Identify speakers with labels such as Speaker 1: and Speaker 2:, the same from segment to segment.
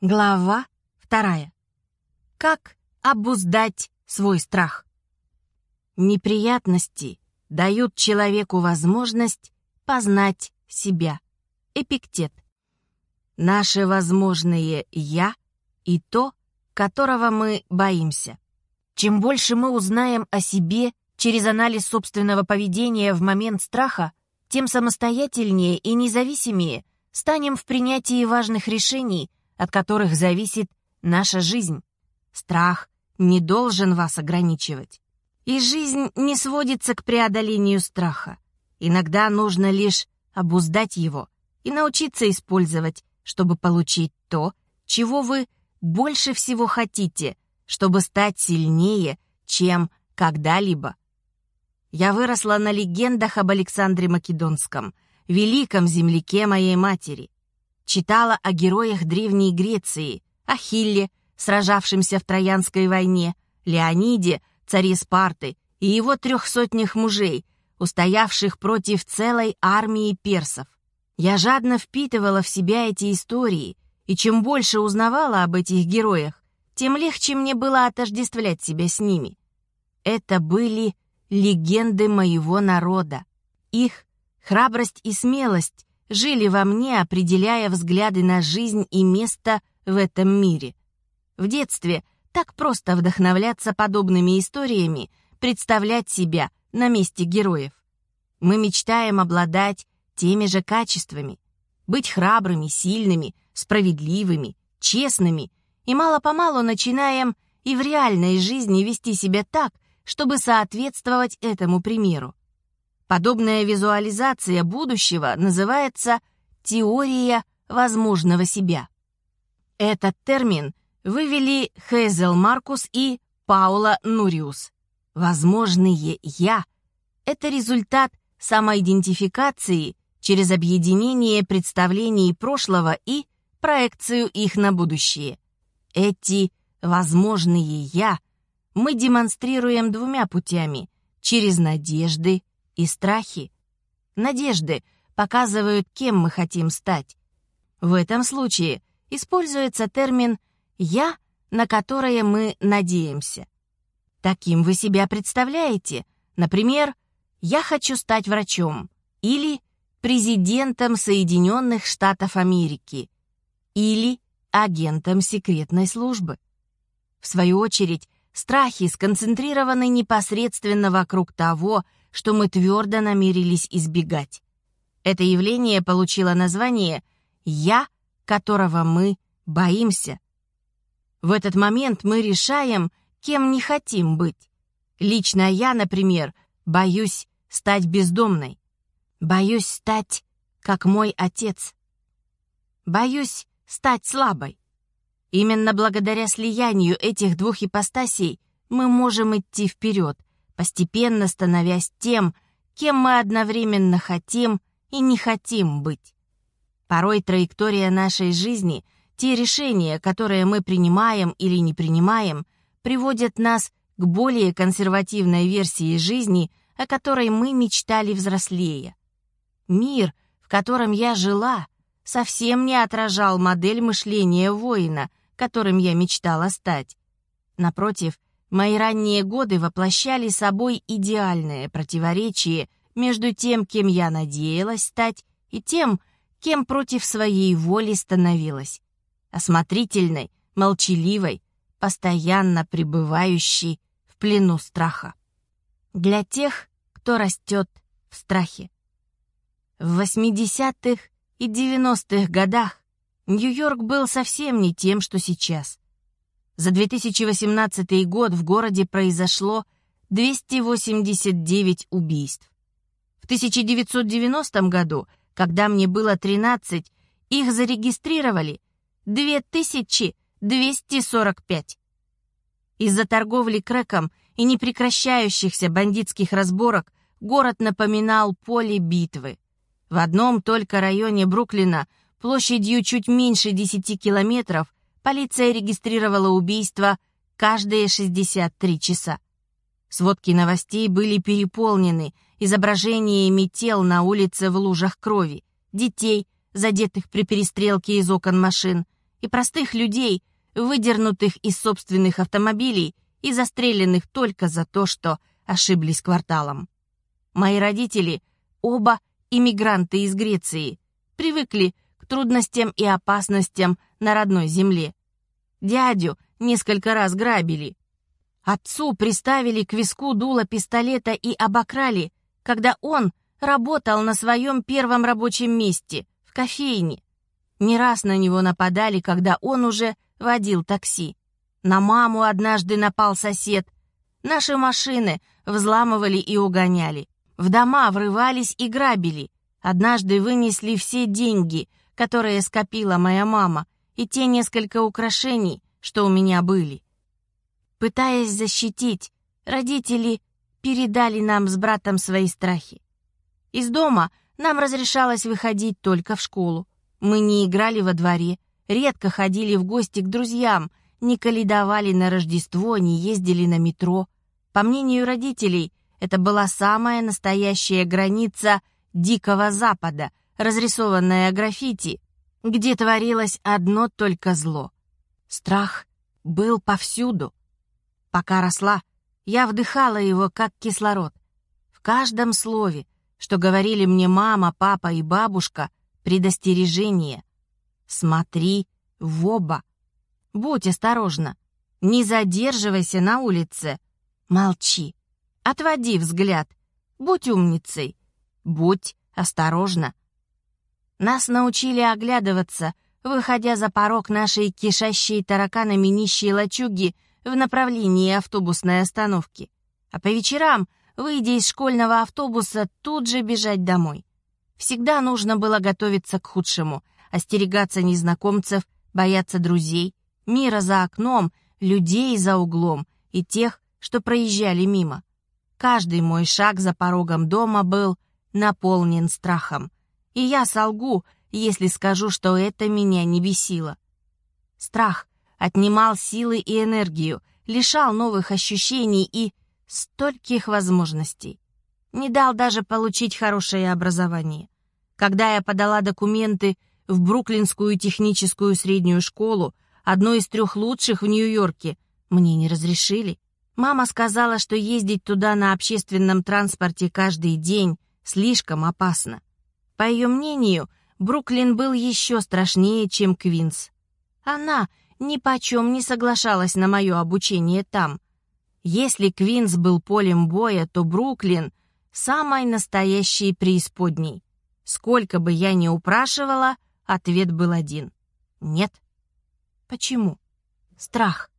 Speaker 1: Глава вторая. Как обуздать свой страх? Неприятности дают человеку возможность познать себя. Эпиктет. Наше возможное «я» и то, которого мы боимся. Чем больше мы узнаем о себе через анализ собственного поведения в момент страха, тем самостоятельнее и независимее станем в принятии важных решений, от которых зависит наша жизнь. Страх не должен вас ограничивать. И жизнь не сводится к преодолению страха. Иногда нужно лишь обуздать его и научиться использовать, чтобы получить то, чего вы больше всего хотите, чтобы стать сильнее, чем когда-либо. Я выросла на легендах об Александре Македонском, великом земляке моей матери. Читала о героях Древней Греции, Ахилле, сражавшемся в Троянской войне, Леониде, царе Спарты, и его трехсотнях мужей, устоявших против целой армии персов. Я жадно впитывала в себя эти истории, и чем больше узнавала об этих героях, тем легче мне было отождествлять себя с ними. Это были легенды моего народа. Их храбрость и смелость жили во мне, определяя взгляды на жизнь и место в этом мире. В детстве так просто вдохновляться подобными историями, представлять себя на месте героев. Мы мечтаем обладать теми же качествами, быть храбрыми, сильными, справедливыми, честными, и мало-помалу начинаем и в реальной жизни вести себя так, чтобы соответствовать этому примеру. Подобная визуализация будущего называется «теория возможного себя». Этот термин вывели Хейзел Маркус и Паула Нуриус. Возможные «я» — это результат самоидентификации через объединение представлений прошлого и проекцию их на будущее. Эти возможные «я» мы демонстрируем двумя путями — через надежды и страхи. Надежды показывают, кем мы хотим стать. В этом случае используется термин «я», на которое мы надеемся. Таким вы себя представляете. Например, «я хочу стать врачом» или президентом Соединенных Штатов Америки или агентом секретной службы. В свою очередь, Страхи сконцентрированы непосредственно вокруг того, что мы твердо намерились избегать. Это явление получило название «я», которого мы боимся. В этот момент мы решаем, кем не хотим быть. Лично я, например, боюсь стать бездомной. Боюсь стать, как мой отец. Боюсь стать слабой. Именно благодаря слиянию этих двух ипостасей мы можем идти вперед, постепенно становясь тем, кем мы одновременно хотим и не хотим быть. Порой траектория нашей жизни, те решения, которые мы принимаем или не принимаем, приводят нас к более консервативной версии жизни, о которой мы мечтали взрослее. Мир, в котором я жила, совсем не отражал модель мышления воина, которым я мечтала стать. Напротив, мои ранние годы воплощали собой идеальное противоречие между тем, кем я надеялась стать, и тем, кем против своей воли становилась. Осмотрительной, молчаливой, постоянно пребывающей в плену страха. Для тех, кто растет в страхе. В 80-х и 90-х годах Нью-Йорк был совсем не тем, что сейчас. За 2018 год в городе произошло 289 убийств. В 1990 году, когда мне было 13, их зарегистрировали 2245. Из-за торговли крэком и непрекращающихся бандитских разборок город напоминал поле битвы. В одном только районе Бруклина площадью чуть меньше 10 километров, полиция регистрировала убийства каждые 63 часа. Сводки новостей были переполнены изображениями тел на улице в лужах крови, детей, задетых при перестрелке из окон машин, и простых людей, выдернутых из собственных автомобилей и застреленных только за то, что ошиблись кварталом. Мои родители, оба иммигранты из Греции, привыкли трудностям и опасностям на родной земле. Дядю несколько раз грабили. Отцу приставили к виску дуло пистолета и обокрали, когда он работал на своем первом рабочем месте, в кофейне. Не раз на него нападали, когда он уже водил такси. На маму однажды напал сосед. Наши машины взламывали и угоняли. В дома врывались и грабили. Однажды вынесли все деньги, которые скопила моя мама, и те несколько украшений, что у меня были. Пытаясь защитить, родители передали нам с братом свои страхи. Из дома нам разрешалось выходить только в школу. Мы не играли во дворе, редко ходили в гости к друзьям, не каледовали на Рождество, не ездили на метро. По мнению родителей, это была самая настоящая граница Дикого Запада, разрисованная граффити, где творилось одно только зло. Страх был повсюду. Пока росла, я вдыхала его как кислород. В каждом слове, что говорили мне мама, папа и бабушка, предостережение. Смотри в оба. Будь осторожна. Не задерживайся на улице. Молчи. Отводи взгляд. Будь умницей. Будь осторожна. Нас научили оглядываться, выходя за порог нашей кишащей тараканами нищей лачуги в направлении автобусной остановки. А по вечерам, выйдя из школьного автобуса, тут же бежать домой. Всегда нужно было готовиться к худшему, остерегаться незнакомцев, бояться друзей, мира за окном, людей за углом и тех, что проезжали мимо. Каждый мой шаг за порогом дома был наполнен страхом. И я солгу, если скажу, что это меня не бесило. Страх отнимал силы и энергию, лишал новых ощущений и стольких возможностей не дал даже получить хорошее образование. Когда я подала документы в Бруклинскую техническую среднюю школу, одну из трех лучших в Нью-Йорке, мне не разрешили. Мама сказала, что ездить туда на общественном транспорте каждый день слишком опасно. По ее мнению, Бруклин был еще страшнее, чем Квинс. Она ни почем не соглашалась на мое обучение там. Если Квинс был полем боя, то Бруклин самой настоящей преисподней. Сколько бы я ни упрашивала, ответ был один. Нет. Почему? Страх.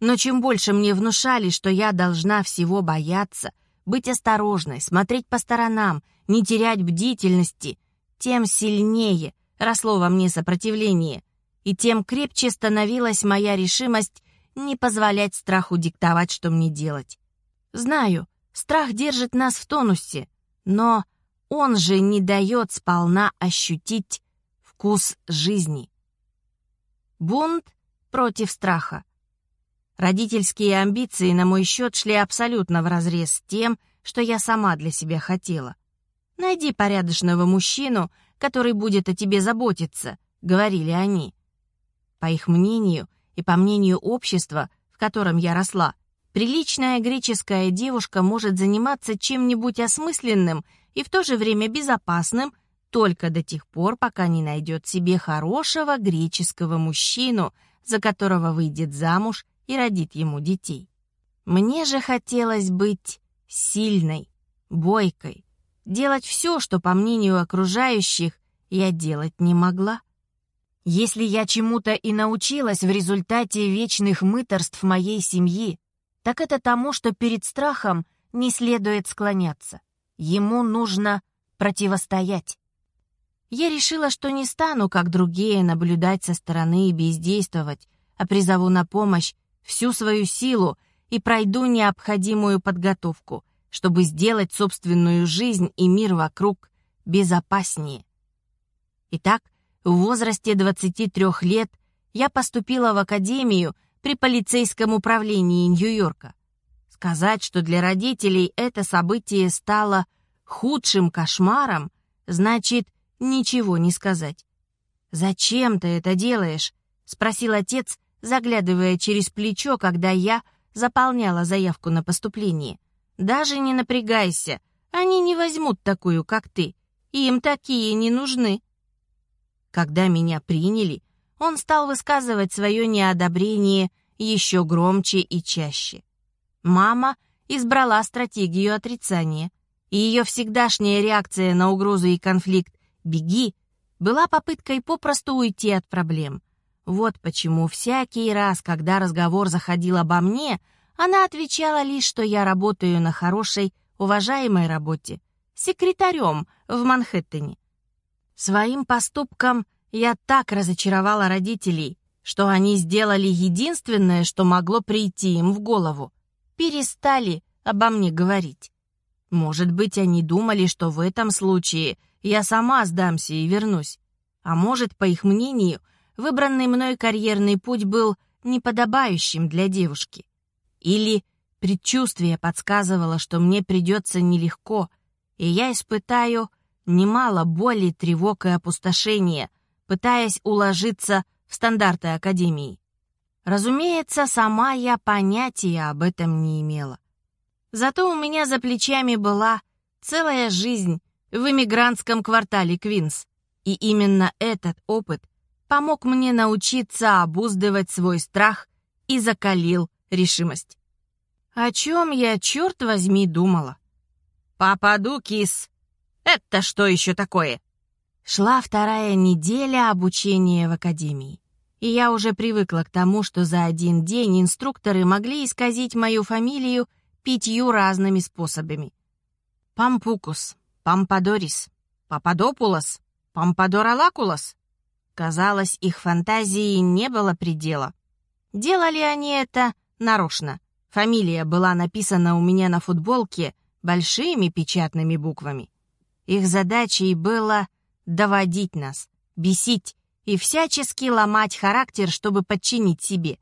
Speaker 1: Но чем больше мне внушали, что я должна всего бояться, быть осторожной, смотреть по сторонам, не терять бдительности, тем сильнее росло во мне сопротивление, и тем крепче становилась моя решимость не позволять страху диктовать, что мне делать. Знаю, Страх держит нас в тонусе, но он же не дает сполна ощутить вкус жизни. Бунт против страха. Родительские амбиции на мой счет шли абсолютно вразрез с тем, что я сама для себя хотела. «Найди порядочного мужчину, который будет о тебе заботиться», — говорили они. По их мнению и по мнению общества, в котором я росла, Приличная греческая девушка может заниматься чем-нибудь осмысленным и в то же время безопасным только до тех пор, пока не найдет себе хорошего греческого мужчину, за которого выйдет замуж и родит ему детей. Мне же хотелось быть сильной, бойкой, делать все, что, по мнению окружающих, я делать не могла. Если я чему-то и научилась в результате вечных мыторств моей семьи, так это тому, что перед страхом не следует склоняться. Ему нужно противостоять. Я решила, что не стану, как другие, наблюдать со стороны и бездействовать, а призову на помощь всю свою силу и пройду необходимую подготовку, чтобы сделать собственную жизнь и мир вокруг безопаснее. Итак, в возрасте 23 лет я поступила в академию при полицейском управлении Нью-Йорка. Сказать, что для родителей это событие стало худшим кошмаром, значит ничего не сказать. «Зачем ты это делаешь?» — спросил отец, заглядывая через плечо, когда я заполняла заявку на поступление. «Даже не напрягайся, они не возьмут такую, как ты. Им такие не нужны». Когда меня приняли, он стал высказывать свое неодобрение еще громче и чаще. Мама избрала стратегию отрицания, и ее всегдашняя реакция на угрозу и конфликт «беги» была попыткой попросту уйти от проблем. Вот почему всякий раз, когда разговор заходил обо мне, она отвечала лишь, что я работаю на хорошей, уважаемой работе, секретарем в Манхэттене. Своим поступком я так разочаровала родителей, что они сделали единственное, что могло прийти им в голову. Перестали обо мне говорить. Может быть, они думали, что в этом случае я сама сдамся и вернусь. А может, по их мнению, выбранный мной карьерный путь был неподобающим для девушки. Или предчувствие подсказывало, что мне придется нелегко, и я испытаю немало боли, тревог и опустошения, пытаясь уложиться в стандарты Академии. Разумеется, сама я понятия об этом не имела. Зато у меня за плечами была целая жизнь в эмигрантском квартале Квинс. И именно этот опыт помог мне научиться обуздывать свой страх и закалил решимость. О чем я, черт возьми, думала? «Попаду, кис! Это что еще такое?» Шла вторая неделя обучения в академии. И я уже привыкла к тому, что за один день инструкторы могли исказить мою фамилию пятью разными способами. Пампукус, Пампадорис, Пападопулос, Пампадоралакулос. Казалось, их фантазии не было предела. Делали они это нарочно. Фамилия была написана у меня на футболке большими печатными буквами. Их задачей было доводить нас, бесить и всячески ломать характер, чтобы подчинить себе.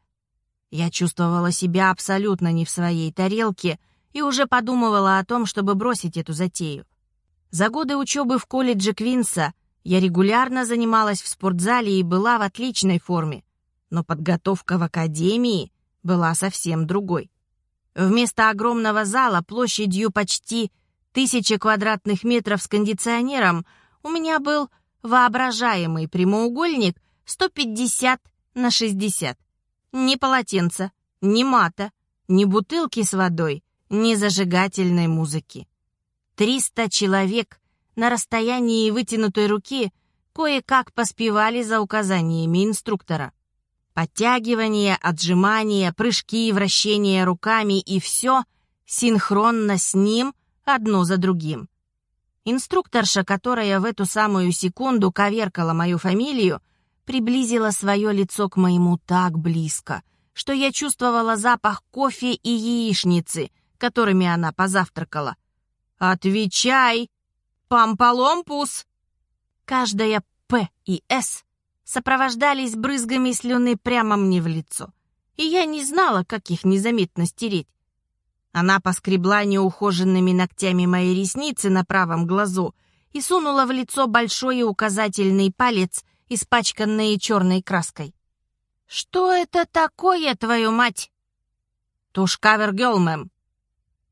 Speaker 1: Я чувствовала себя абсолютно не в своей тарелке и уже подумывала о том, чтобы бросить эту затею. За годы учебы в колледже Квинса я регулярно занималась в спортзале и была в отличной форме, но подготовка в академии была совсем другой. Вместо огромного зала площадью почти тысячи квадратных метров с кондиционером у меня был воображаемый прямоугольник 150 на 60. Ни полотенца, ни мата, ни бутылки с водой, ни зажигательной музыки. Триста человек на расстоянии вытянутой руки кое-как поспевали за указаниями инструктора. Подтягивания, отжимания, прыжки, вращения руками и все синхронно с ним одно за другим. Инструкторша, которая в эту самую секунду коверкала мою фамилию, приблизила свое лицо к моему так близко, что я чувствовала запах кофе и яичницы, которыми она позавтракала. «Отвечай! Пампаломпус!» Каждая «П» и «С» сопровождались брызгами слюны прямо мне в лицо, и я не знала, как их незаметно стереть. Она поскребла неухоженными ногтями мои ресницы на правом глазу и сунула в лицо большой указательный палец, испачканные черной краской. «Что это такое, твою мать?» «Туш кавергелл, мэм».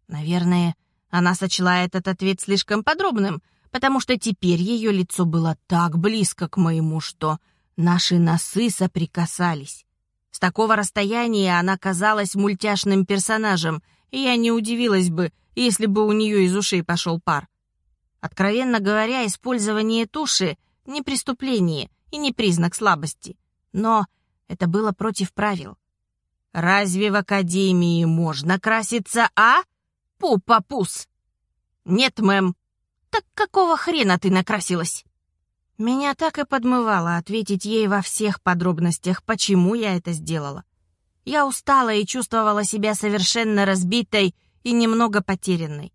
Speaker 1: Наверное, она сочла этот ответ слишком подробным, потому что теперь ее лицо было так близко к моему, что наши носы соприкасались. С такого расстояния она казалась мультяшным персонажем, и я не удивилась бы, если бы у нее из ушей пошел пар. Откровенно говоря, использование туши — не преступление — и не признак слабости. Но это было против правил. Разве в академии можно краситься, а? Пупа-пус. Нет, мэм. Так какого хрена ты накрасилась? Меня так и подмывало ответить ей во всех подробностях, почему я это сделала. Я устала и чувствовала себя совершенно разбитой и немного потерянной.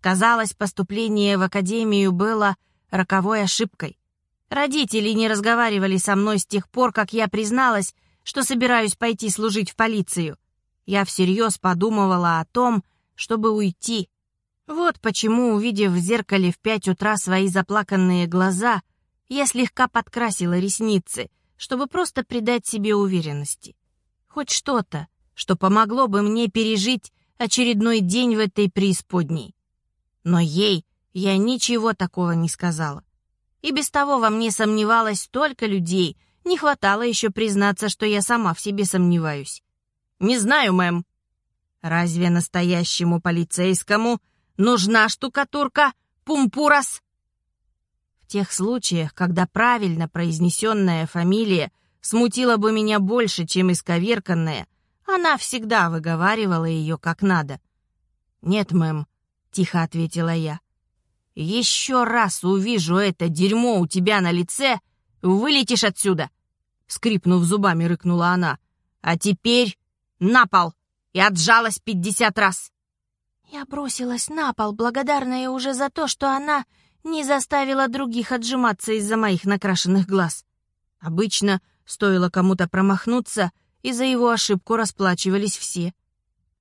Speaker 1: Казалось, поступление в академию было роковой ошибкой. Родители не разговаривали со мной с тех пор, как я призналась, что собираюсь пойти служить в полицию. Я всерьез подумывала о том, чтобы уйти. Вот почему, увидев в зеркале в пять утра свои заплаканные глаза, я слегка подкрасила ресницы, чтобы просто придать себе уверенности. Хоть что-то, что помогло бы мне пережить очередной день в этой преисподней. Но ей я ничего такого не сказала. И без того во мне сомневалось столько людей, не хватало еще признаться, что я сама в себе сомневаюсь. «Не знаю, мэм». «Разве настоящему полицейскому нужна штукатурка Пумпурас?» В тех случаях, когда правильно произнесенная фамилия смутила бы меня больше, чем исковерканная, она всегда выговаривала ее как надо. «Нет, мэм», — тихо ответила я. «Еще раз увижу это дерьмо у тебя на лице, вылетишь отсюда!» Скрипнув зубами, рыкнула она. «А теперь на пол!» И отжалась пятьдесят раз. Я бросилась на пол, благодарная уже за то, что она не заставила других отжиматься из-за моих накрашенных глаз. Обычно стоило кому-то промахнуться, и за его ошибку расплачивались все.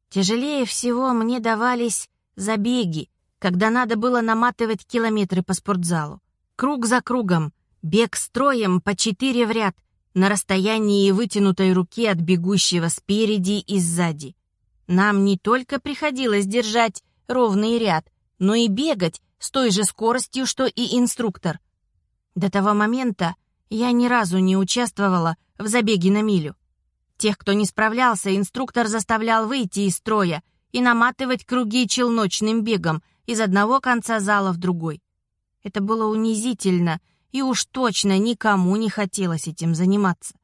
Speaker 1: Тяжелее всего мне давались забеги, когда надо было наматывать километры по спортзалу. Круг за кругом, бег строем по четыре в ряд, на расстоянии вытянутой руки от бегущего спереди и сзади. Нам не только приходилось держать ровный ряд, но и бегать с той же скоростью, что и инструктор. До того момента я ни разу не участвовала в забеге на милю. Тех, кто не справлялся, инструктор заставлял выйти из строя и наматывать круги челночным бегом из одного конца зала в другой. Это было унизительно, и уж точно никому не хотелось этим заниматься.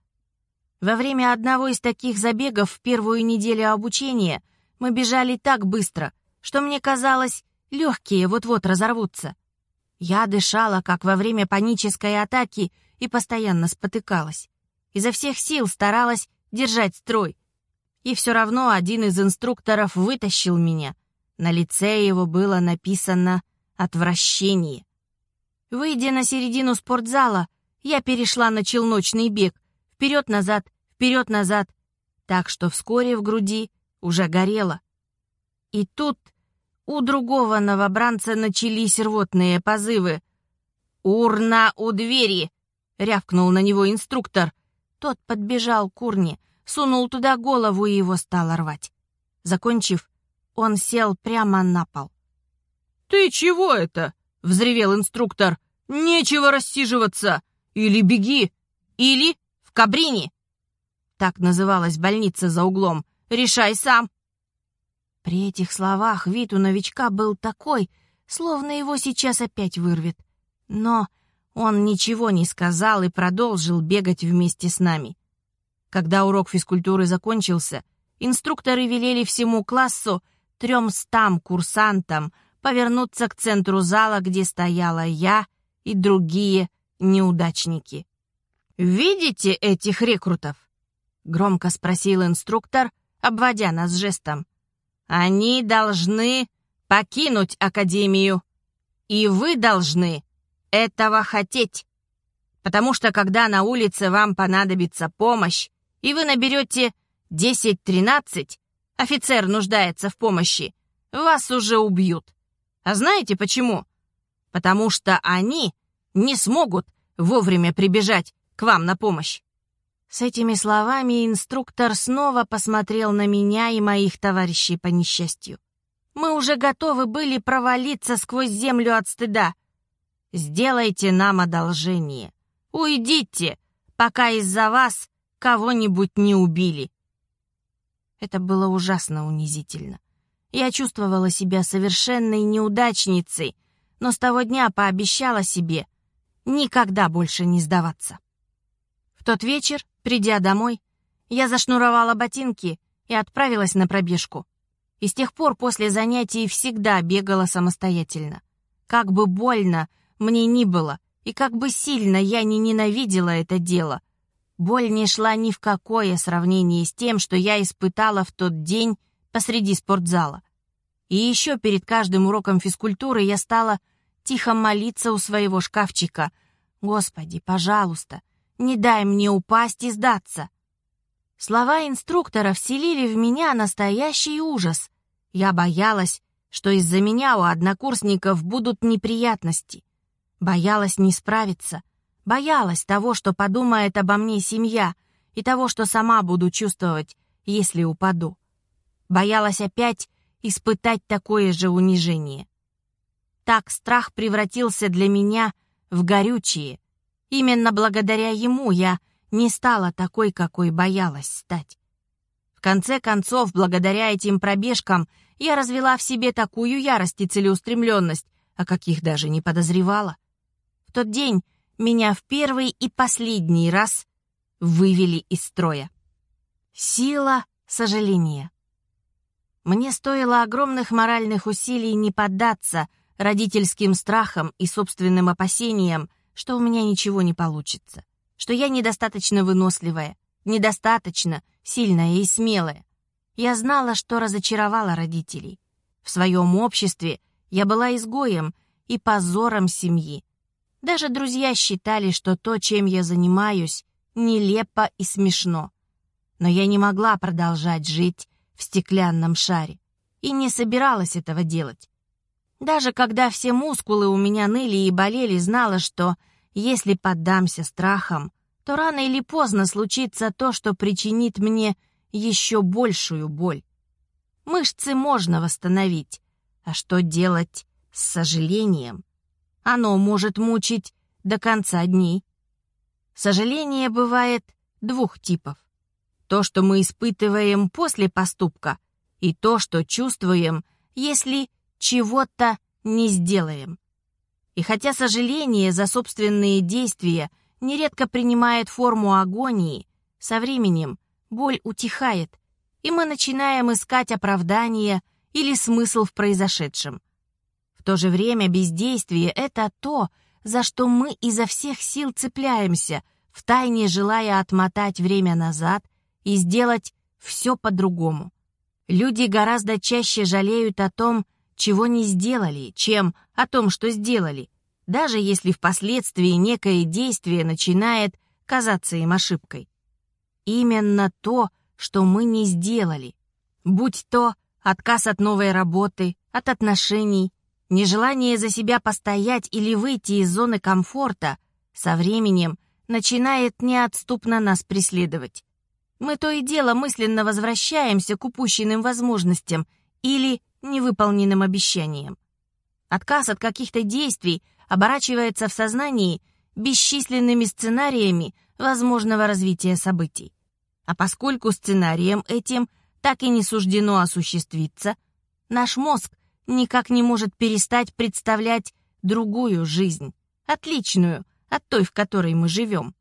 Speaker 1: Во время одного из таких забегов в первую неделю обучения мы бежали так быстро, что мне казалось, Легкие вот-вот разорвутся. Я дышала, как во время панической атаки, и постоянно спотыкалась. Изо всех сил старалась держать строй. И все равно один из инструкторов вытащил меня. На лице его было написано «Отвращение». Выйдя на середину спортзала, я перешла на челночный бег. Вперед-назад, вперед-назад. Так что вскоре в груди уже горело. И тут у другого новобранца начались рвотные позывы. «Урна у двери!» — рявкнул на него инструктор. Тот подбежал к урне, сунул туда голову и его стал рвать. Закончив, он сел прямо на пол. «Ты чего это?» — взревел инструктор. «Нечего рассиживаться! Или беги, или в Кабрине!» Так называлась больница за углом. «Решай сам!» При этих словах вид у новичка был такой, словно его сейчас опять вырвет. Но он ничего не сказал и продолжил бегать вместе с нами. Когда урок физкультуры закончился, инструкторы велели всему классу, трёмстам курсантам, повернуться к центру зала, где стояла я и другие неудачники. «Видите этих рекрутов?» — громко спросил инструктор, обводя нас жестом. Они должны покинуть Академию. И вы должны этого хотеть. Потому что когда на улице вам понадобится помощь, и вы наберете 10-13, офицер нуждается в помощи, вас уже убьют. А знаете почему? Потому что они не смогут вовремя прибежать к вам на помощь. С этими словами инструктор снова посмотрел на меня и моих товарищей по несчастью. Мы уже готовы были провалиться сквозь землю от стыда. Сделайте нам одолжение. Уйдите, пока из-за вас кого-нибудь не убили. Это было ужасно унизительно. Я чувствовала себя совершенной неудачницей, но с того дня пообещала себе никогда больше не сдаваться. В тот вечер Придя домой, я зашнуровала ботинки и отправилась на пробежку. И с тех пор после занятий всегда бегала самостоятельно. Как бы больно мне ни было, и как бы сильно я не ненавидела это дело, боль не шла ни в какое сравнение с тем, что я испытала в тот день посреди спортзала. И еще перед каждым уроком физкультуры я стала тихо молиться у своего шкафчика. «Господи, пожалуйста, не дай мне упасть и сдаться. Слова инструктора вселили в меня настоящий ужас. Я боялась, что из-за меня у однокурсников будут неприятности. Боялась не справиться, Боялась того, что подумает обо мне семья, и того, что сама буду чувствовать, если упаду. Боялась опять испытать такое же унижение. Так страх превратился для меня в горючее. Именно благодаря ему я не стала такой, какой боялась стать. В конце концов, благодаря этим пробежкам, я развела в себе такую ярость и целеустремленность, о каких даже не подозревала. В тот день меня в первый и последний раз вывели из строя. Сила сожаления. Мне стоило огромных моральных усилий не поддаться родительским страхам и собственным опасениям, что у меня ничего не получится, что я недостаточно выносливая, недостаточно сильная и смелая. Я знала, что разочаровала родителей. В своем обществе я была изгоем и позором семьи. Даже друзья считали, что то, чем я занимаюсь, нелепо и смешно. Но я не могла продолжать жить в стеклянном шаре и не собиралась этого делать. Даже когда все мускулы у меня ныли и болели, знала, что если поддамся страхам, то рано или поздно случится то, что причинит мне еще большую боль. Мышцы можно восстановить, а что делать с сожалением? Оно может мучить до конца дней. Сожаление бывает двух типов. То, что мы испытываем после поступка, и то, что чувствуем, если чего-то не сделаем. И хотя сожаление за собственные действия нередко принимает форму агонии, со временем боль утихает, и мы начинаем искать оправдание или смысл в произошедшем. В то же время бездействие — это то, за что мы изо всех сил цепляемся, втайне желая отмотать время назад и сделать все по-другому. Люди гораздо чаще жалеют о том, чего не сделали, чем о том, что сделали, даже если впоследствии некое действие начинает казаться им ошибкой. Именно то, что мы не сделали, будь то отказ от новой работы, от отношений, Нежелание за себя постоять или выйти из зоны комфорта со временем начинает неотступно нас преследовать. Мы то и дело мысленно возвращаемся к упущенным возможностям или невыполненным обещаниям. Отказ от каких-то действий оборачивается в сознании бесчисленными сценариями возможного развития событий. А поскольку сценарием этим так и не суждено осуществиться, наш мозг никак не может перестать представлять другую жизнь, отличную от той, в которой мы живем.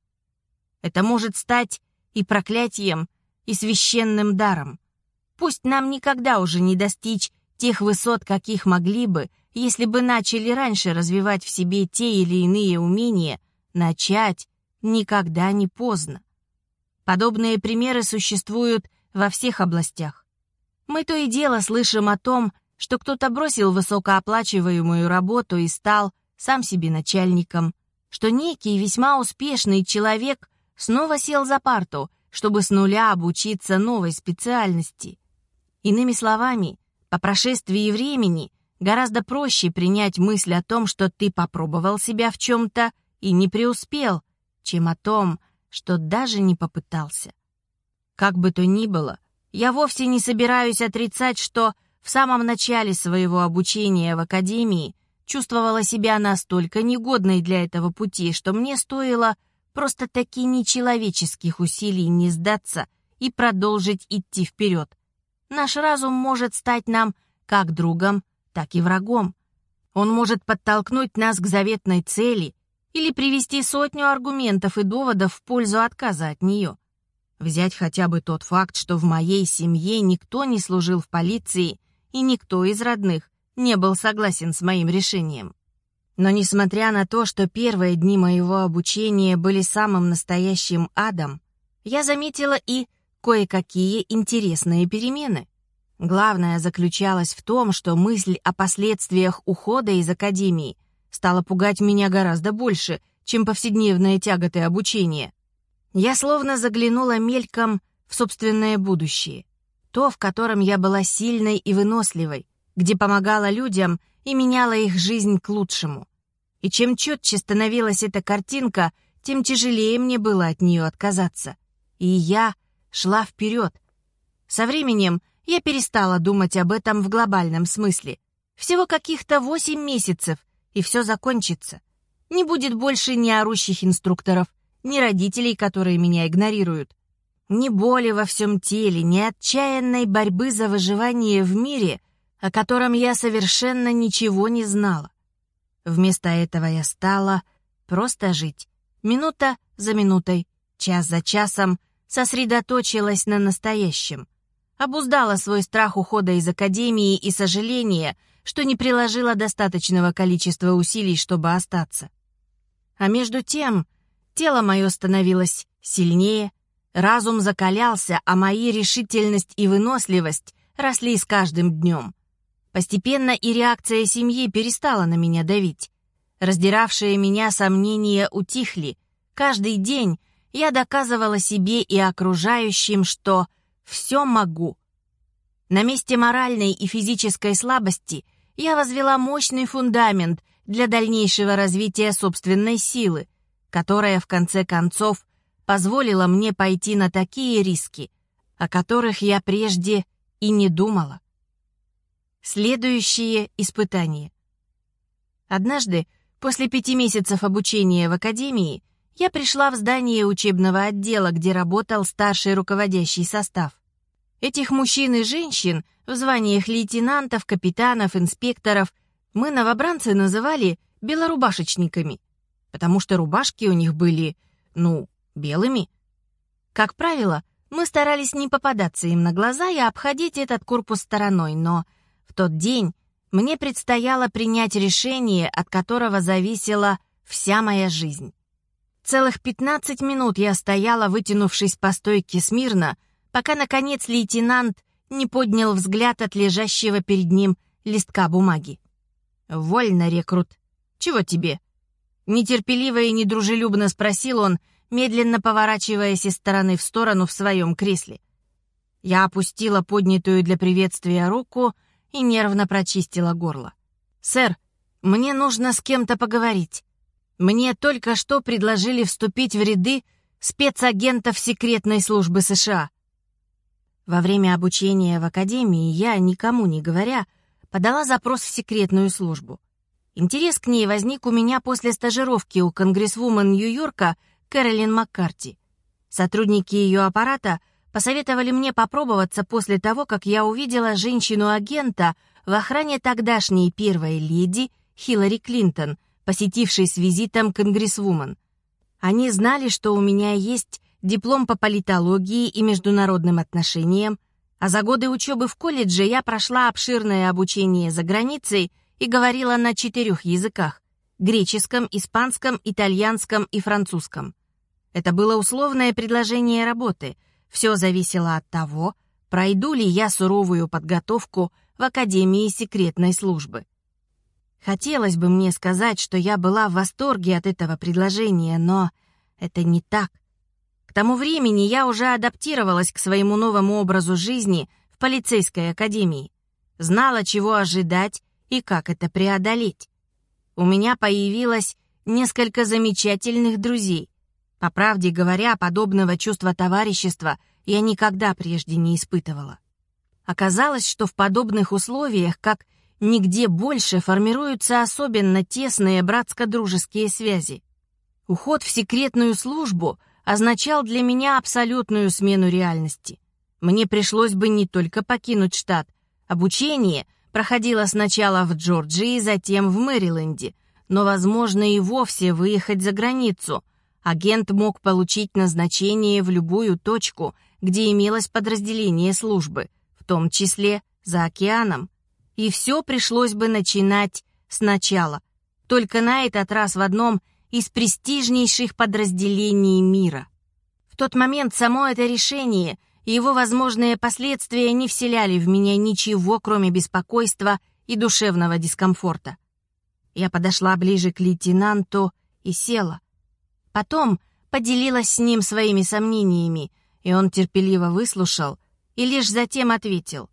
Speaker 1: Это может стать и проклятием, и священным даром. Пусть нам никогда уже не достичь тех высот, каких могли бы, если бы начали раньше развивать в себе те или иные умения, начать никогда не поздно. Подобные примеры существуют во всех областях. Мы то и дело слышим о том, что кто-то бросил высокооплачиваемую работу и стал сам себе начальником, что некий весьма успешный человек снова сел за парту, чтобы с нуля обучиться новой специальности. Иными словами, по прошествии времени гораздо проще принять мысль о том, что ты попробовал себя в чем-то и не преуспел, чем о том, что даже не попытался. Как бы то ни было, я вовсе не собираюсь отрицать, что в самом начале своего обучения в академии чувствовала себя настолько негодной для этого пути, что мне стоило просто-таки нечеловеческих усилий не сдаться и продолжить идти вперед. Наш разум может стать нам как другом, так и врагом. Он может подтолкнуть нас к заветной цели или привести сотню аргументов и доводов в пользу отказа от нее. Взять хотя бы тот факт, что в моей семье никто не служил в полиции и никто из родных не был согласен с моим решением. Но несмотря на то, что первые дни моего обучения были самым настоящим адом, я заметила и кое-какие интересные перемены. Главное заключалось в том, что мысль о последствиях ухода из академии стала пугать меня гораздо больше, чем повседневные тяготы обучения. Я словно заглянула мельком в собственное будущее то, в котором я была сильной и выносливой, где помогала людям и меняла их жизнь к лучшему. И чем четче становилась эта картинка, тем тяжелее мне было от нее отказаться. И я шла вперед. Со временем я перестала думать об этом в глобальном смысле. Всего каких-то восемь месяцев, и все закончится. Не будет больше ни орущих инструкторов, ни родителей, которые меня игнорируют. Ни боли во всем теле, ни отчаянной борьбы за выживание в мире, о котором я совершенно ничего не знала. Вместо этого я стала просто жить. Минута за минутой, час за часом сосредоточилась на настоящем. Обуздала свой страх ухода из академии и сожаление, что не приложила достаточного количества усилий, чтобы остаться. А между тем, тело мое становилось сильнее, разум закалялся, а мои решительность и выносливость росли с каждым днем. Постепенно и реакция семьи перестала на меня давить. Раздиравшие меня сомнения утихли. Каждый день я доказывала себе и окружающим, что все могу. На месте моральной и физической слабости я возвела мощный фундамент для дальнейшего развития собственной силы, которая, в конце концов, позволила мне пойти на такие риски, о которых я прежде и не думала. Следующее испытание. Однажды, после пяти месяцев обучения в академии, я пришла в здание учебного отдела, где работал старший руководящий состав. Этих мужчин и женщин в званиях лейтенантов, капитанов, инспекторов мы, новобранцы, называли белорубашечниками, потому что рубашки у них были, ну, белыми. Как правило, мы старались не попадаться им на глаза и обходить этот корпус стороной, но в тот день мне предстояло принять решение, от которого зависела вся моя жизнь. Целых 15 минут я стояла, вытянувшись по стойке смирно, пока, наконец, лейтенант не поднял взгляд от лежащего перед ним листка бумаги. «Вольно, рекрут. Чего тебе?» Нетерпеливо и недружелюбно спросил он, медленно поворачиваясь из стороны в сторону в своем кресле. Я опустила поднятую для приветствия руку и нервно прочистила горло. «Сэр, мне нужно с кем-то поговорить. Мне только что предложили вступить в ряды спецагентов секретной службы США. Во время обучения в академии я, никому не говоря, подала запрос в секретную службу. Интерес к ней возник у меня после стажировки у конгрессвумен Нью-Йорка Кэролин Маккарти. Сотрудники ее аппарата посоветовали мне попробоваться после того, как я увидела женщину-агента в охране тогдашней первой леди Хиллари Клинтон, посетившей с визитом конгрессвумен. Они знали, что у меня есть диплом по политологии и международным отношениям, а за годы учебы в колледже я прошла обширное обучение за границей и говорила на четырех языках — греческом, испанском, итальянском и французском. Это было условное предложение работы. Все зависело от того, пройду ли я суровую подготовку в Академии секретной службы. Хотелось бы мне сказать, что я была в восторге от этого предложения, но это не так. К тому времени я уже адаптировалась к своему новому образу жизни в полицейской академии. Знала, чего ожидать и как это преодолеть. У меня появилось несколько замечательных друзей. По правде говоря, подобного чувства товарищества я никогда прежде не испытывала. Оказалось, что в подобных условиях, как нигде больше, формируются особенно тесные братско-дружеские связи. Уход в секретную службу означал для меня абсолютную смену реальности. Мне пришлось бы не только покинуть штат. Обучение проходило сначала в Джорджии, затем в Мэриленде, но, возможно, и вовсе выехать за границу. Агент мог получить назначение в любую точку, где имелось подразделение службы, в том числе за океаном. И все пришлось бы начинать сначала, только на этот раз в одном из престижнейших подразделений мира. В тот момент само это решение и его возможные последствия не вселяли в меня ничего, кроме беспокойства и душевного дискомфорта. Я подошла ближе к лейтенанту и села. Потом поделилась с ним своими сомнениями, и он терпеливо выслушал и лишь затем ответил.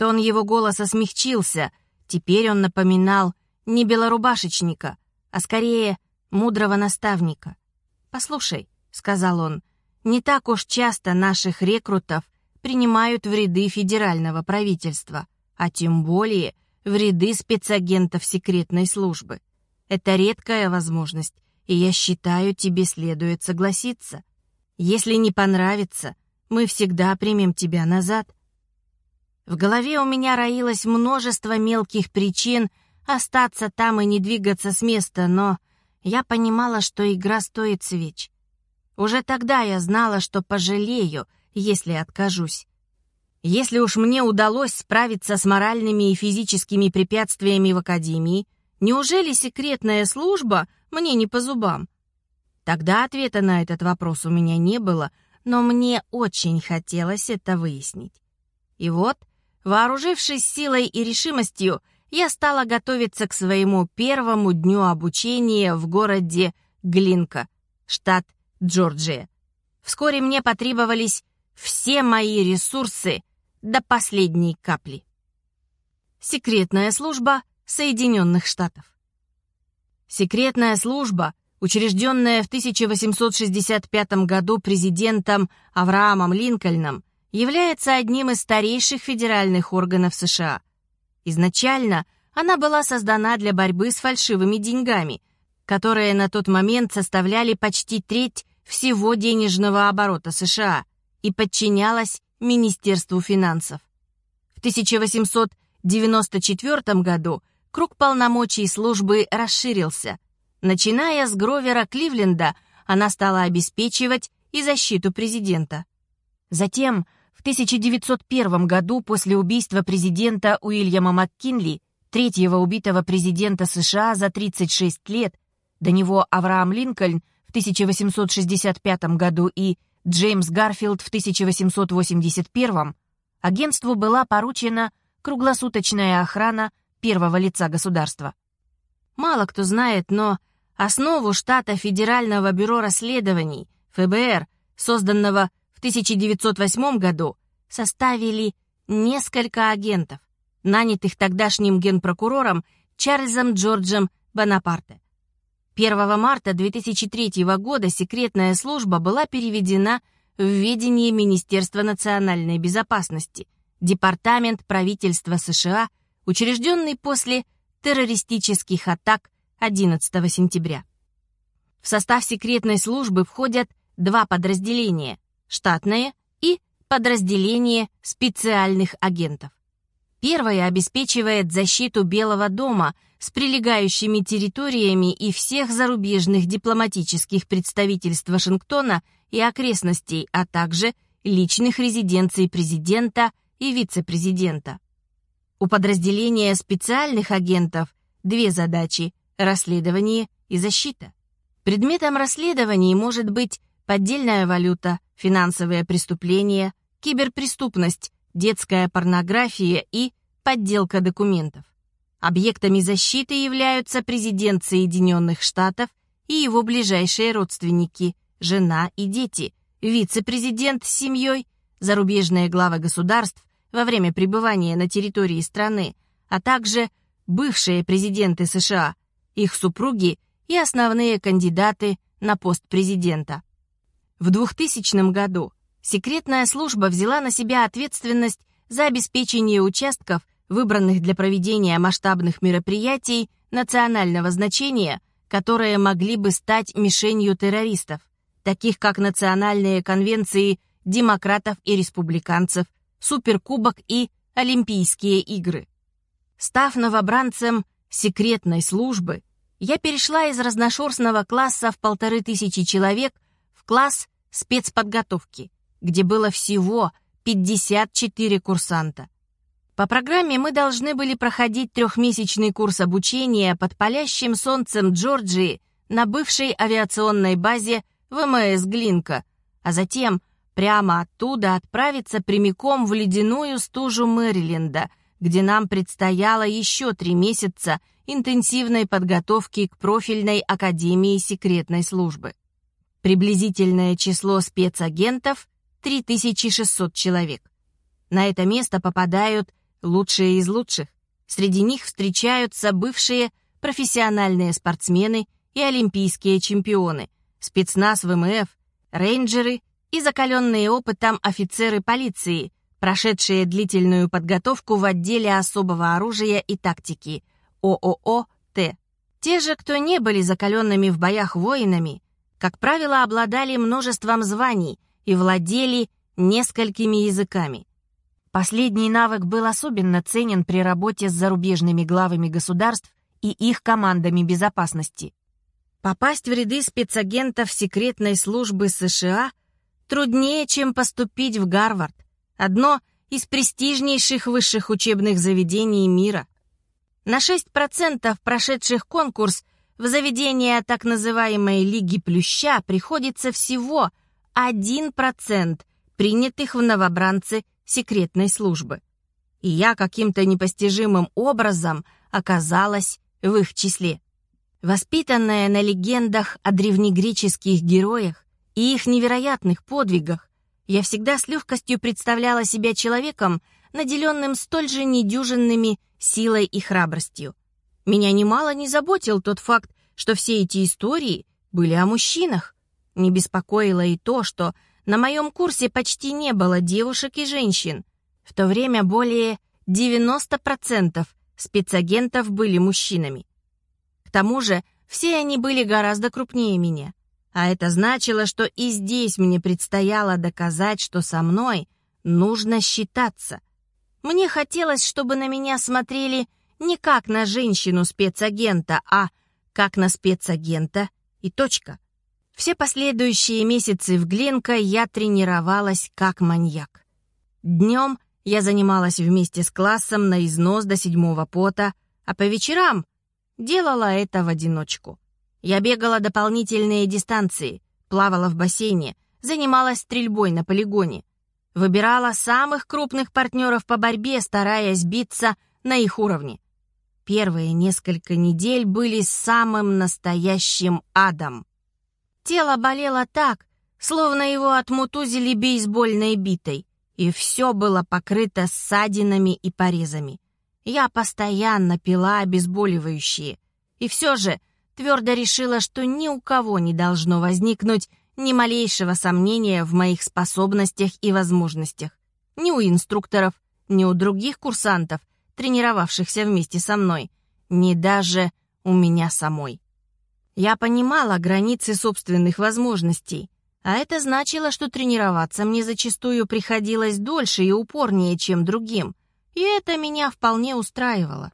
Speaker 1: Тон его голоса смягчился, теперь он напоминал не белорубашечника, а скорее мудрого наставника. «Послушай», — сказал он, — «не так уж часто наших рекрутов принимают в ряды федерального правительства, а тем более в ряды спецагентов секретной службы. Это редкая возможность, и я считаю, тебе следует согласиться. Если не понравится, мы всегда примем тебя назад». В голове у меня роилось множество мелких причин остаться там и не двигаться с места, но я понимала, что игра стоит свеч. Уже тогда я знала, что пожалею, если откажусь. Если уж мне удалось справиться с моральными и физическими препятствиями в академии, неужели секретная служба мне не по зубам? Тогда ответа на этот вопрос у меня не было, но мне очень хотелось это выяснить. И вот, вооружившись силой и решимостью, я стала готовиться к своему первому дню обучения в городе Глинка, штат Джорджия. Вскоре мне потребовались все мои ресурсы до последней капли. Секретная служба Соединенных Штатов. Секретная служба, учрежденная в 1865 году президентом Авраамом Линкольном, является одним из старейших федеральных органов США – Изначально она была создана для борьбы с фальшивыми деньгами, которые на тот момент составляли почти треть всего денежного оборота США и подчинялась Министерству финансов. В 1894 году круг полномочий службы расширился. Начиная с Гровера Кливленда, она стала обеспечивать и защиту президента. Затем в 1901 году после убийства президента Уильяма МакКинли, третьего убитого президента США за 36 лет, до него Авраам Линкольн в 1865 году и Джеймс Гарфилд в 1881, агентству была поручена круглосуточная охрана первого лица государства. Мало кто знает, но основу штата Федерального бюро расследований, ФБР, созданного 1908 году составили несколько агентов, нанятых тогдашним генпрокурором Чарльзом Джорджем Бонапарте. 1 марта 2003 года секретная служба была переведена в ведение Министерства национальной безопасности, Департамент правительства США, учрежденный после террористических атак 11 сентября. В состав секретной службы входят два подразделения штатное и подразделение специальных агентов. Первое обеспечивает защиту Белого дома с прилегающими территориями и всех зарубежных дипломатических представительств Вашингтона и окрестностей, а также личных резиденций президента и вице-президента. У подразделения специальных агентов две задачи – расследование и защита. Предметом расследований может быть поддельная валюта, финансовые преступления, киберпреступность, детская порнография и подделка документов. Объектами защиты являются президент Соединенных Штатов и его ближайшие родственники, жена и дети, вице-президент с семьей, зарубежные главы государств во время пребывания на территории страны, а также бывшие президенты США, их супруги и основные кандидаты на пост президента. В 2000 году секретная служба взяла на себя ответственность за обеспечение участков, выбранных для проведения масштабных мероприятий национального значения, которые могли бы стать мишенью террористов, таких как национальные конвенции демократов и республиканцев, суперкубок и Олимпийские игры. Став новобранцем секретной службы, я перешла из разношерстного класса в полторы тысячи человек в класс спецподготовки, где было всего 54 курсанта. По программе мы должны были проходить трехмесячный курс обучения под палящим солнцем Джорджии на бывшей авиационной базе ВМС Глинка, а затем прямо оттуда отправиться прямиком в ледяную стужу Мэриленда, где нам предстояло еще три месяца интенсивной подготовки к профильной академии секретной службы. Приблизительное число спецагентов — 3600 человек. На это место попадают лучшие из лучших. Среди них встречаются бывшие профессиональные спортсмены и олимпийские чемпионы, спецназ ВМФ, рейнджеры и закаленные опытом офицеры полиции, прошедшие длительную подготовку в отделе особого оружия и тактики ООО «Т». Те же, кто не были закаленными в боях воинами, как правило, обладали множеством званий и владели несколькими языками. Последний навык был особенно ценен при работе с зарубежными главами государств и их командами безопасности. Попасть в ряды спецагентов секретной службы США труднее, чем поступить в Гарвард, одно из престижнейших высших учебных заведений мира. На 6% прошедших конкурс в заведение так называемой Лиги Плюща приходится всего 1% принятых в новобранцы секретной службы. И я каким-то непостижимым образом оказалась в их числе. Воспитанная на легендах о древнегреческих героях и их невероятных подвигах, я всегда с легкостью представляла себя человеком, наделенным столь же недюжинными силой и храбростью. Меня немало не заботил тот факт, что все эти истории были о мужчинах. Не беспокоило и то, что на моем курсе почти не было девушек и женщин. В то время более 90% спецагентов были мужчинами. К тому же все они были гораздо крупнее меня. А это значило, что и здесь мне предстояло доказать, что со мной нужно считаться. Мне хотелось, чтобы на меня смотрели не как на женщину-спецагента, а как на спецагента и точка. Все последующие месяцы в Гленко я тренировалась как маньяк. Днем я занималась вместе с классом на износ до седьмого пота, а по вечерам делала это в одиночку. Я бегала дополнительные дистанции, плавала в бассейне, занималась стрельбой на полигоне. Выбирала самых крупных партнеров по борьбе, стараясь биться на их уровне. Первые несколько недель были самым настоящим адом. Тело болело так, словно его отмутузили бейсбольной битой, и все было покрыто ссадинами и порезами. Я постоянно пила обезболивающие, и все же твердо решила, что ни у кого не должно возникнуть ни малейшего сомнения в моих способностях и возможностях. Ни у инструкторов, ни у других курсантов, тренировавшихся вместе со мной, ни даже у меня самой. Я понимала границы собственных возможностей, а это значило, что тренироваться мне зачастую приходилось дольше и упорнее, чем другим, и это меня вполне устраивало.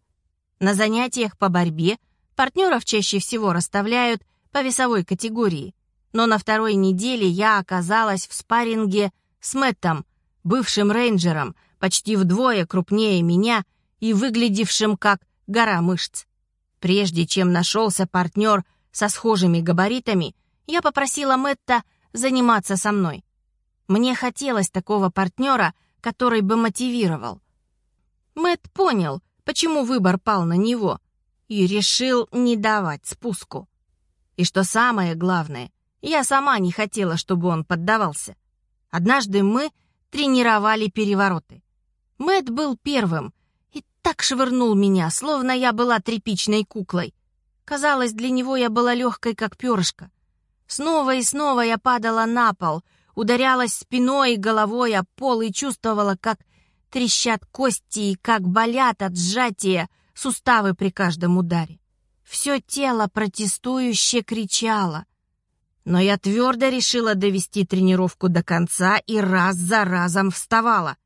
Speaker 1: На занятиях по борьбе партнеров чаще всего расставляют по весовой категории, но на второй неделе я оказалась в спарринге с Мэттом, бывшим рейнджером, почти вдвое крупнее меня и выглядевшим как гора мышц. Прежде чем нашелся партнер со схожими габаритами, я попросила Мэтта заниматься со мной. Мне хотелось такого партнера, который бы мотивировал. Мэтт понял, почему выбор пал на него, и решил не давать спуску. И что самое главное, я сама не хотела, чтобы он поддавался. Однажды мы тренировали перевороты. Мэтт был первым так швырнул меня, словно я была тряпичной куклой. Казалось, для него я была легкой, как перышко. Снова и снова я падала на пол, ударялась спиной и головой о пол и чувствовала, как трещат кости и как болят от сжатия суставы при каждом ударе. Все тело протестующе кричало. Но я твердо решила довести тренировку до конца и раз за разом вставала.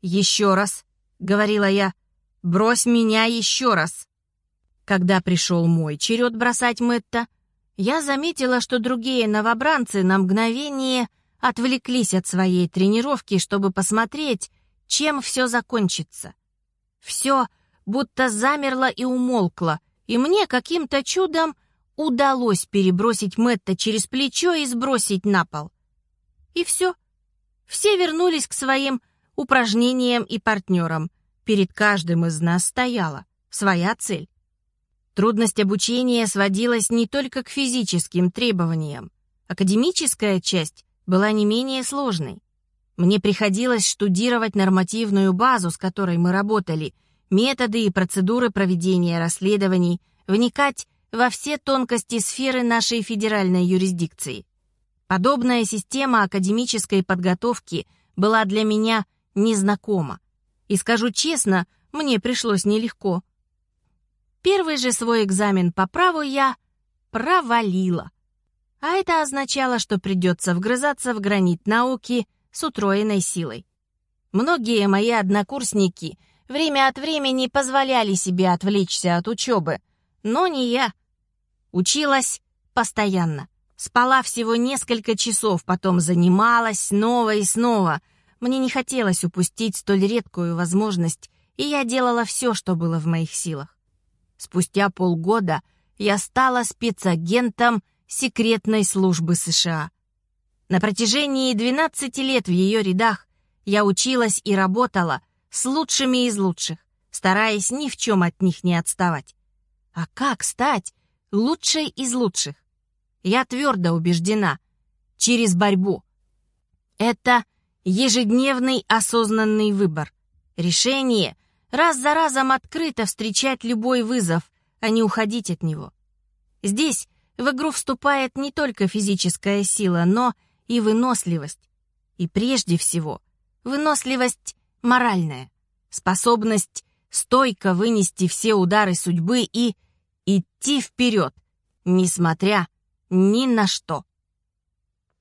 Speaker 1: «Еще раз», — говорила я, — «брось меня еще раз». Когда пришел мой черед бросать Мэтта, я заметила, что другие новобранцы на мгновение отвлеклись от своей тренировки, чтобы посмотреть, чем все закончится. Все будто замерло и умолкло, и мне каким-то чудом удалось перебросить Мэтта через плечо и сбросить на пол. И все. Все вернулись к своим упражнениям и партнерам. Перед каждым из нас стояла своя цель. Трудность обучения сводилась не только к физическим требованиям. Академическая часть была не менее сложной. Мне приходилось штудировать нормативную базу, с которой мы работали, методы и процедуры проведения расследований, вникать во все тонкости сферы нашей федеральной юрисдикции. Подобная система академической подготовки была для меня незнакома. И скажу честно, мне пришлось нелегко. Первый же свой экзамен по праву я провалила. А это означало, что придется вгрызаться в гранит науки с утроенной силой. Многие мои однокурсники время от времени позволяли себе отвлечься от учебы, но не я. Училась постоянно. Спала всего несколько часов, потом занималась снова и снова. Мне не хотелось упустить столь редкую возможность, и я делала все, что было в моих силах. Спустя полгода я стала спецагентом секретной службы США. На протяжении 12 лет в ее рядах я училась и работала с лучшими из лучших, стараясь ни в чем от них не отставать. А как стать лучшей из лучших? Я твердо убеждена, через борьбу. Это ежедневный осознанный выбор. Решение раз за разом открыто встречать любой вызов, а не уходить от него. Здесь в игру вступает не только физическая сила, но и выносливость. И прежде всего, выносливость моральная, способность стойко вынести все удары судьбы и идти вперед, несмотря ни на что.